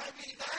فبذلك